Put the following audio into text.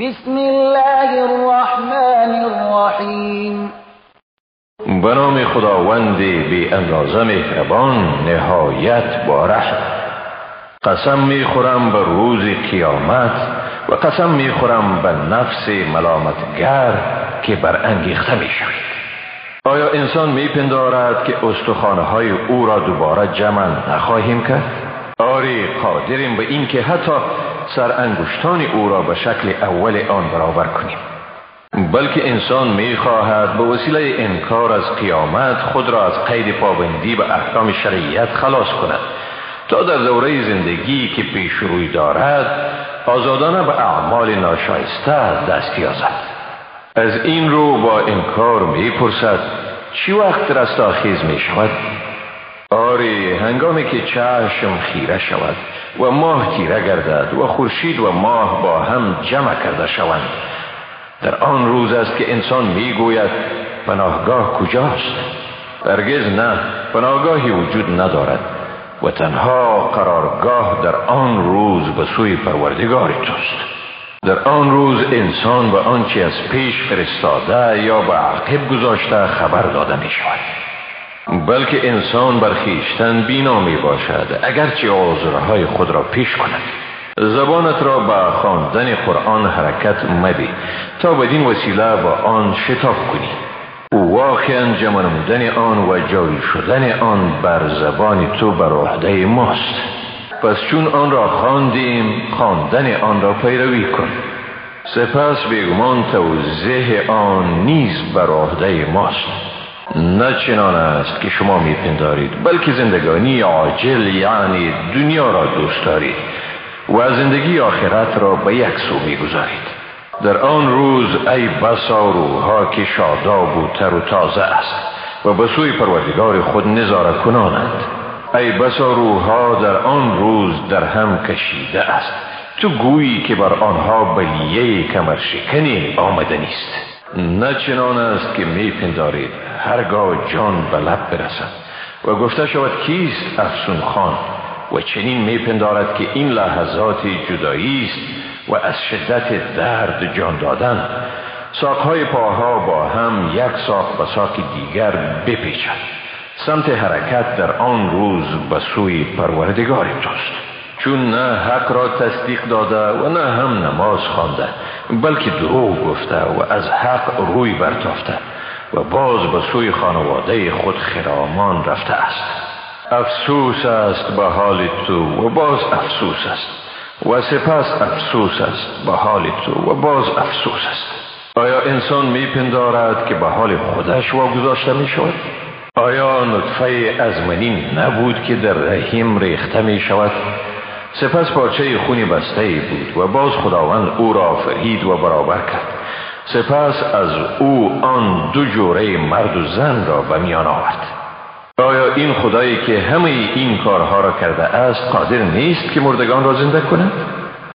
بسم الله الرحمن الرحیم به نام خداوند بی اندازه مهربان نهایت باره قسم می‌خورم به روز قیامت و قسم می‌خورم به نفس ملامتگر که برانگیخته می شود آیا انسان میپندارد که استخانه های او را دوباره جمع نخواهیم کرد؟ آری قادریم به این که حتی سر انگشتان او را به شکل اول آن برابر کنیم بلکه انسان می‌خواهد به وسیله انکار از قیامت خود را از قید پابندی به احکام شریعت خلاص کند تا در دوره زندگی که پیش روی دارد آزادانه به اعمال ناشایسته دست یازد از این رو با انکار می‌پرسد چی وقت رستاخیز می شود؟ آری هنگامی که چشم خیره شود و ماه تیره گردد و خورشید و ماه با هم جمع کرده شوند. در آن روز است که انسان می‌گوید پناهگاه کجاست؟ هرگز نه پناهگاهی وجود ندارد و تنها قرارگاه در آن روز به سوی پروردگار توست. در آن روز انسان به آنچه از پیش فرستاده یا به عقب گذاشته خبر داده می شود بلکه انسان بر خیشتن بینا می باشد اگرچه عذرهای خود را پیش کند. زبانت را به خواندن قرآن حرکت مدی تا بدین وسیله با آن شتاب کنی. واقعا جمع نمودن آن و جاری شدن آن بر زبان تو بر عهده ماست. پس چون آن را خواندیم خواندن آن را پیروی کن. سپس بیگمان توضیح آن نیز بر عهده ماست. نه چنان است که شما میپندارید بلکه زندگانی عاجل یعنی دنیا را دوست دارید و زندگی آخرت را به یک سو می‌گذارید. در آن روز ای بسا روحها که شاداب و تر و تازه است و به سوی پروردگار خود نظاره کنانند. ای بسا روحها در آن روز در هم کشیده است. تو گویی که بر آنها بلیه کمر شکنی آمده نیست. نه چنان است که میپندارید. هرگاه جان به لب برسد و گفته شود کیست افسون خان و چنین میپندارد که این لحظات جدایی است و از شدت درد جان دادن. ساقهای پاها با هم یک ساق به ساق دیگر بپیچد. سمت حرکت در آن روز به سوی پروردگار توست. چون نه حق را تصدیق داده و نه هم نماز خوانده بلکه دروغ گفته و از حق روی برتافته و باز به سوی خانواده خود خرامان رفته است. افسوس است به حال تو و باز افسوس است. و سپس افسوس است به حال تو و باز افسوس است. آیا انسان میپندارد که به حال خودش واگذاشته می شود؟ آیا نطفه از منین نبود که در رحیم ریخته می شود سپس پارچه خونی بسته بود و باز خداوند او را فرید و برابر کرد سپس از او آن دو جوره مرد و زن را به میان آورد آیا این خدایی که همه این کارها را کرده است قادر نیست که مردگان را زنده کند؟